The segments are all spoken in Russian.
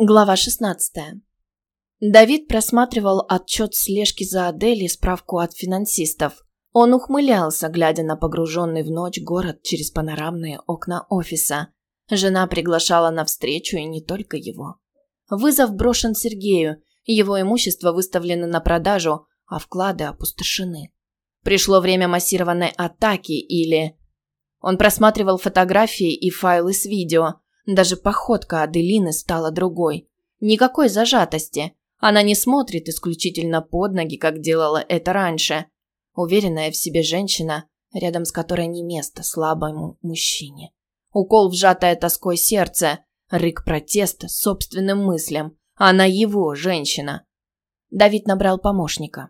Глава 16. Давид просматривал отчет слежки за Адель и справку от финансистов. Он ухмылялся, глядя на погруженный в ночь город через панорамные окна офиса. Жена приглашала на встречу и не только его. Вызов брошен Сергею, его имущество выставлено на продажу, а вклады опустошены. Пришло время массированной атаки или... Он просматривал фотографии и файлы с видео – даже походка Аделины стала другой. Никакой зажатости. Она не смотрит исключительно под ноги, как делала это раньше. Уверенная в себе женщина, рядом с которой не место слабому мужчине. Укол, вжатое тоской сердце, рык протеста собственным мыслям. Она его, женщина. Давид набрал помощника.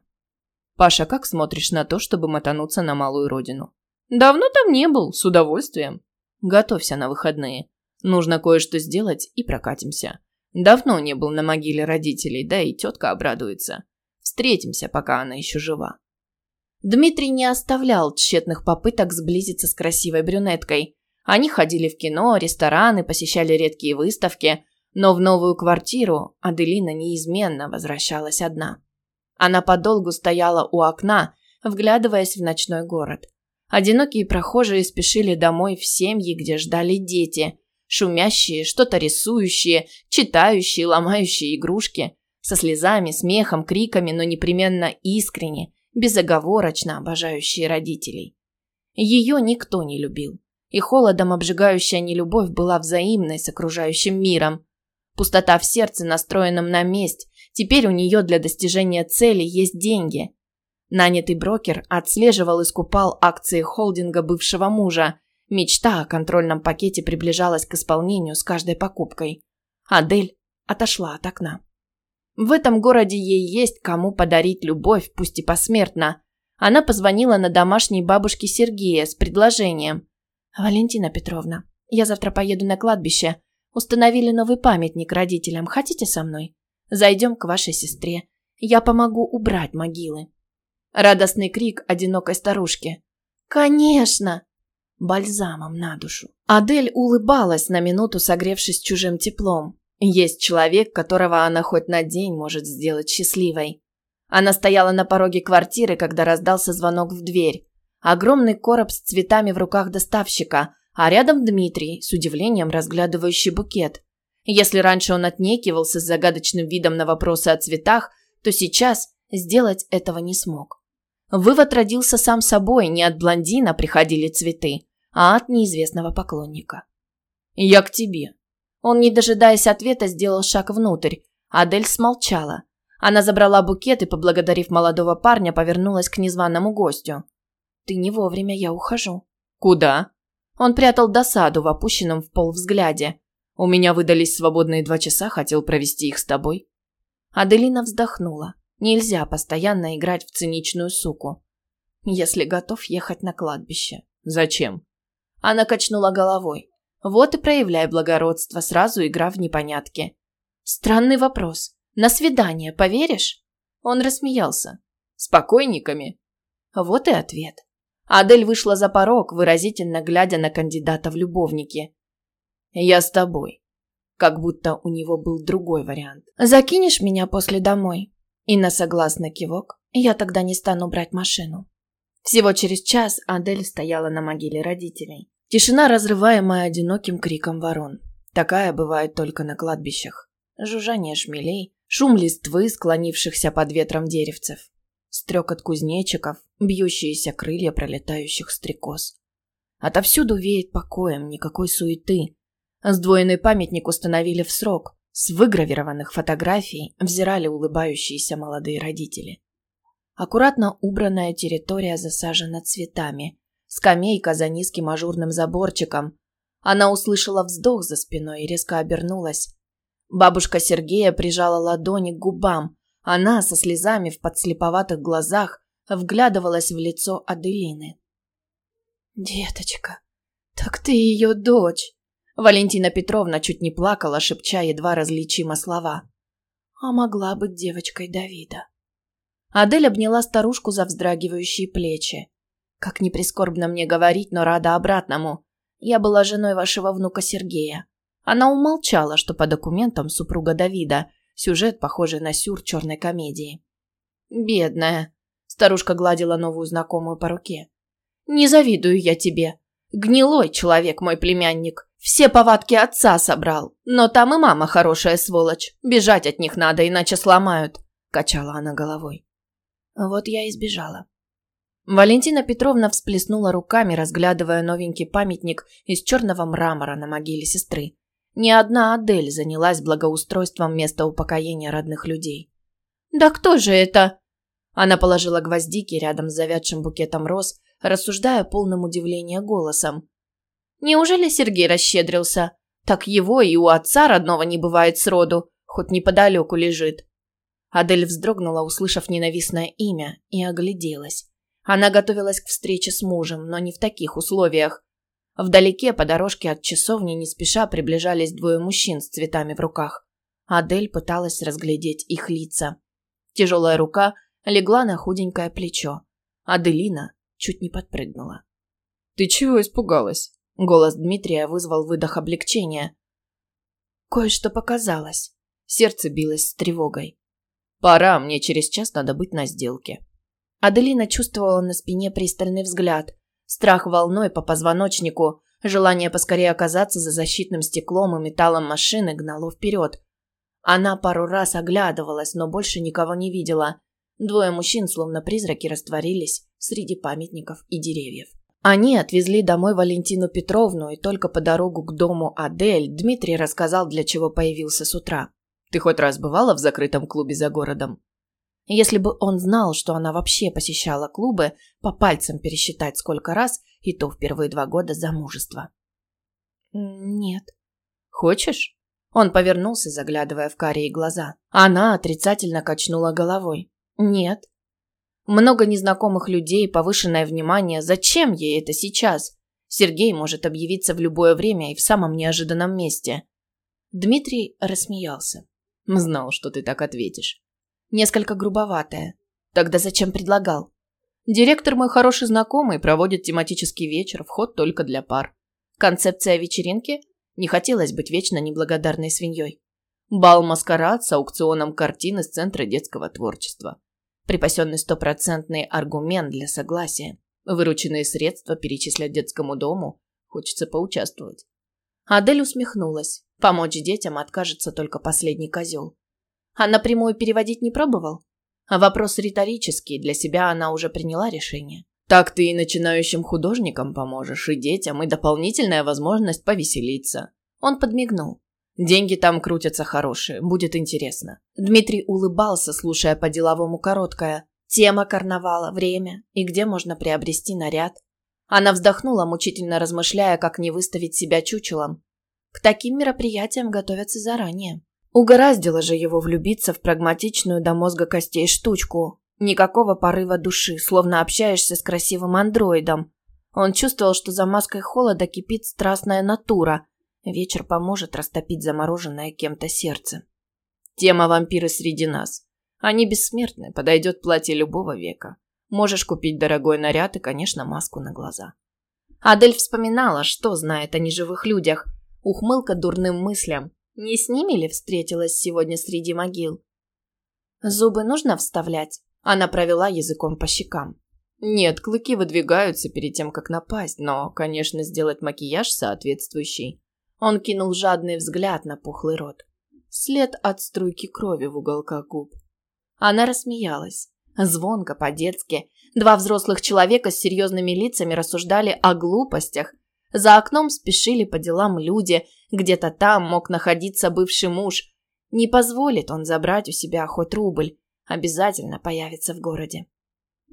«Паша, как смотришь на то, чтобы мотануться на малую родину?» «Давно там не был, с удовольствием». «Готовься на выходные. Нужно кое-что сделать и прокатимся. Давно не был на могиле родителей, да и тетка обрадуется. Встретимся, пока она еще жива. Дмитрий не оставлял тщетных попыток сблизиться с красивой брюнеткой. Они ходили в кино, рестораны, посещали редкие выставки, но в новую квартиру Аделина неизменно возвращалась одна. Она подолгу стояла у окна, вглядываясь в ночной город. Одинокие прохожие спешили домой в семьи, где ждали дети, Шумящие, что-то рисующие, читающие, ломающие игрушки. Со слезами, смехом, криками, но непременно искренне, безоговорочно обожающие родителей. Ее никто не любил. И холодом обжигающая нелюбовь была взаимной с окружающим миром. Пустота в сердце, настроенном на месть. Теперь у нее для достижения цели есть деньги. Нанятый брокер отслеживал и скупал акции холдинга бывшего мужа Мечта о контрольном пакете приближалась к исполнению с каждой покупкой. Адель отошла от окна. В этом городе ей есть кому подарить любовь, пусть и посмертно. Она позвонила на домашней бабушке Сергея с предложением. «Валентина Петровна, я завтра поеду на кладбище. Установили новый памятник родителям. Хотите со мной? Зайдем к вашей сестре. Я помогу убрать могилы». Радостный крик одинокой старушки. «Конечно!» Бальзамом на душу. Адель улыбалась на минуту, согревшись чужим теплом. Есть человек, которого она хоть на день может сделать счастливой. Она стояла на пороге квартиры, когда раздался звонок в дверь. Огромный короб с цветами в руках доставщика, а рядом Дмитрий, с удивлением разглядывающий букет. Если раньше он отнекивался с загадочным видом на вопросы о цветах, то сейчас сделать этого не смог. Вывод родился сам собой, не от блондина приходили цветы, а от неизвестного поклонника. «Я к тебе». Он, не дожидаясь ответа, сделал шаг внутрь. Адель смолчала. Она забрала букет и, поблагодарив молодого парня, повернулась к незваному гостю. «Ты не вовремя, я ухожу». «Куда?» Он прятал досаду в опущенном в пол взгляде. «У меня выдались свободные два часа, хотел провести их с тобой». Аделина вздохнула. Нельзя постоянно играть в циничную суку. Если готов ехать на кладбище. Зачем? Она качнула головой. Вот и проявляй благородство, сразу игра в непонятки. Странный вопрос. На свидание поверишь? Он рассмеялся. С покойниками? Вот и ответ. Адель вышла за порог, выразительно глядя на кандидата в любовники. «Я с тобой». Как будто у него был другой вариант. «Закинешь меня после домой?» И на согласный кивок я тогда не стану брать машину. Всего через час Адель стояла на могиле родителей. Тишина, разрываемая одиноким криком ворон. Такая бывает только на кладбищах. Жужжание шмелей, шум листвы, склонившихся под ветром деревцев. Стрекот кузнечиков, бьющиеся крылья пролетающих стрекоз. Отовсюду веет покоем, никакой суеты. Сдвоенный памятник установили в срок. С выгравированных фотографий взирали улыбающиеся молодые родители. Аккуратно убранная территория засажена цветами. Скамейка за низким ажурным заборчиком. Она услышала вздох за спиной и резко обернулась. Бабушка Сергея прижала ладони к губам. Она со слезами в подслеповатых глазах вглядывалась в лицо Аделины. «Деточка, так ты ее дочь!» Валентина Петровна чуть не плакала, шепча едва различимо слова. «А могла быть девочкой Давида». Адель обняла старушку за вздрагивающие плечи. «Как не прискорбно мне говорить, но рада обратному. Я была женой вашего внука Сергея. Она умолчала, что по документам супруга Давида, сюжет, похожий на сюр черной комедии. «Бедная», – старушка гладила новую знакомую по руке. «Не завидую я тебе. Гнилой человек мой племянник. Все повадки отца собрал. Но там и мама хорошая сволочь. Бежать от них надо, иначе сломают», – качала она головой. Вот я и сбежала. Валентина Петровна всплеснула руками, разглядывая новенький памятник из черного мрамора на могиле сестры. Ни одна Адель занялась благоустройством места упокоения родных людей. «Да кто же это?» Она положила гвоздики рядом с завядшим букетом роз, рассуждая полным удивления голосом. «Неужели Сергей расщедрился? Так его и у отца родного не бывает сроду, хоть неподалеку лежит». Адель вздрогнула, услышав ненавистное имя, и огляделась. Она готовилась к встрече с мужем, но не в таких условиях. Вдалеке по дорожке от часовни не спеша приближались двое мужчин с цветами в руках. Адель пыталась разглядеть их лица. Тяжелая рука легла на худенькое плечо. Аделина чуть не подпрыгнула. «Ты чего испугалась?» Голос Дмитрия вызвал выдох облегчения. Кое-что показалось. Сердце билось с тревогой. «Пора, мне через час надо быть на сделке». Аделина чувствовала на спине пристальный взгляд, страх волной по позвоночнику, желание поскорее оказаться за защитным стеклом и металлом машины гнало вперед. Она пару раз оглядывалась, но больше никого не видела. Двое мужчин, словно призраки, растворились среди памятников и деревьев. Они отвезли домой Валентину Петровну, и только по дорогу к дому Адель Дмитрий рассказал, для чего появился с утра. «Ты хоть раз бывала в закрытом клубе за городом?» Если бы он знал, что она вообще посещала клубы, по пальцам пересчитать сколько раз, и то в первые два года замужества. «Нет». «Хочешь?» Он повернулся, заглядывая в карие глаза. Она отрицательно качнула головой. «Нет». Много незнакомых людей, повышенное внимание. Зачем ей это сейчас? Сергей может объявиться в любое время и в самом неожиданном месте. Дмитрий рассмеялся. «Знал, что ты так ответишь». Несколько грубоватая. Тогда зачем предлагал? Директор мой хороший знакомый, проводит тематический вечер, вход только для пар. Концепция вечеринки? Не хотелось быть вечно неблагодарной свиньей. Бал-маскарад с аукционом картин из Центра детского творчества. Припасенный стопроцентный аргумент для согласия. Вырученные средства перечислять детскому дому. Хочется поучаствовать. Адель усмехнулась. Помочь детям откажется только последний козел. А напрямую переводить не пробовал? А вопрос риторический, для себя она уже приняла решение. Так ты и начинающим художникам поможешь, и детям, и дополнительная возможность повеселиться. Он подмигнул. Деньги там крутятся хорошие, будет интересно. Дмитрий улыбался, слушая по-деловому короткое. Тема карнавала, время и где можно приобрести наряд. Она вздохнула, мучительно размышляя, как не выставить себя чучелом. К таким мероприятиям готовятся заранее. Угораздило же его влюбиться в прагматичную до мозга костей штучку. Никакого порыва души, словно общаешься с красивым андроидом. Он чувствовал, что за маской холода кипит страстная натура. Вечер поможет растопить замороженное кем-то сердце. Тема вампиры среди нас. Они бессмертны, подойдет платье любого века. Можешь купить дорогой наряд и, конечно, маску на глаза. Адель вспоминала, что знает о неживых людях. Ухмылка дурным мыслям. Не с ними ли встретилась сегодня среди могил? Зубы нужно вставлять? Она провела языком по щекам. Нет, клыки выдвигаются перед тем, как напасть, но, конечно, сделать макияж соответствующий. Он кинул жадный взгляд на пухлый рот. След от струйки крови в уголках губ. Она рассмеялась. Звонко, по-детски. Два взрослых человека с серьезными лицами рассуждали о глупостях. За окном спешили по делам люди, где-то там мог находиться бывший муж. Не позволит он забрать у себя хоть рубль. Обязательно появится в городе.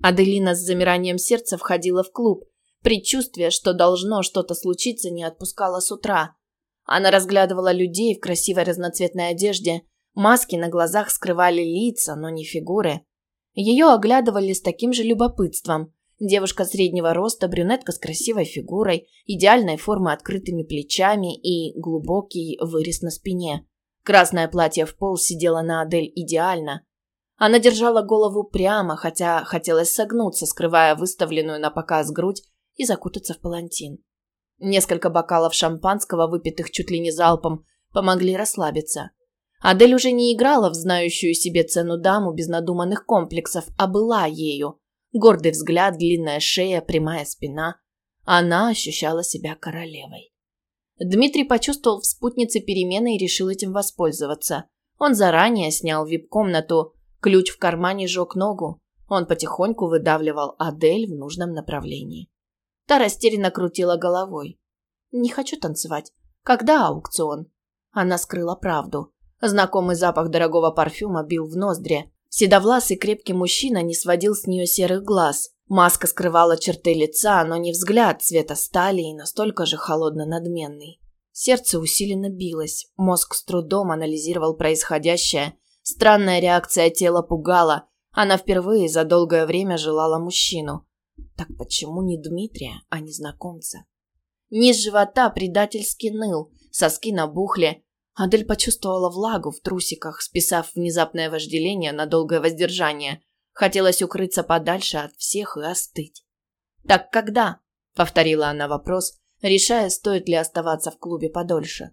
Аделина с замиранием сердца входила в клуб. Предчувствие, что должно что-то случиться, не отпускало с утра. Она разглядывала людей в красивой разноцветной одежде. Маски на глазах скрывали лица, но не фигуры. Ее оглядывали с таким же любопытством. Девушка среднего роста, брюнетка с красивой фигурой, идеальной формы открытыми плечами и глубокий вырез на спине. Красное платье в пол сидело на Адель идеально. Она держала голову прямо, хотя хотелось согнуться, скрывая выставленную на показ грудь и закутаться в палантин. Несколько бокалов шампанского, выпитых чуть ли не залпом, помогли расслабиться. Адель уже не играла в знающую себе цену даму без надуманных комплексов, а была ею. Гордый взгляд, длинная шея, прямая спина. Она ощущала себя королевой. Дмитрий почувствовал в спутнице перемены и решил этим воспользоваться. Он заранее снял вип-комнату, ключ в кармане жег ногу. Он потихоньку выдавливал Адель в нужном направлении. Та растерянно крутила головой. «Не хочу танцевать. Когда аукцион?» Она скрыла правду. Знакомый запах дорогого парфюма бил в ноздри. Седовласый крепкий мужчина не сводил с нее серых глаз. Маска скрывала черты лица, но не взгляд цвета стали и настолько же холодно-надменный. Сердце усиленно билось, мозг с трудом анализировал происходящее. Странная реакция тела пугала. Она впервые за долгое время желала мужчину. Так почему не Дмитрия, а незнакомца? Низ живота предательски ныл, соски набухли. Адель почувствовала влагу в трусиках, списав внезапное вожделение на долгое воздержание. Хотелось укрыться подальше от всех и остыть. «Так когда?» – повторила она вопрос, решая, стоит ли оставаться в клубе подольше.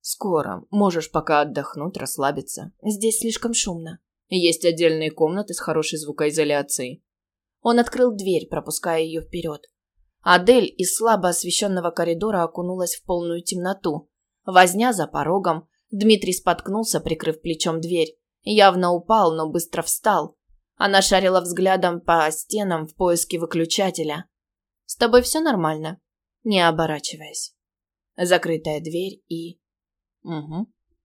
«Скоро. Можешь пока отдохнуть, расслабиться. Здесь слишком шумно. Есть отдельные комнаты с хорошей звукоизоляцией. Он открыл дверь, пропуская ее вперед. Адель из слабо освещенного коридора окунулась в полную темноту. Возня за порогом. Дмитрий споткнулся, прикрыв плечом дверь. Явно упал, но быстро встал. Она шарила взглядом по стенам в поиске выключателя. «С тобой все нормально?» Не оборачиваясь. Закрытая дверь и... Угу.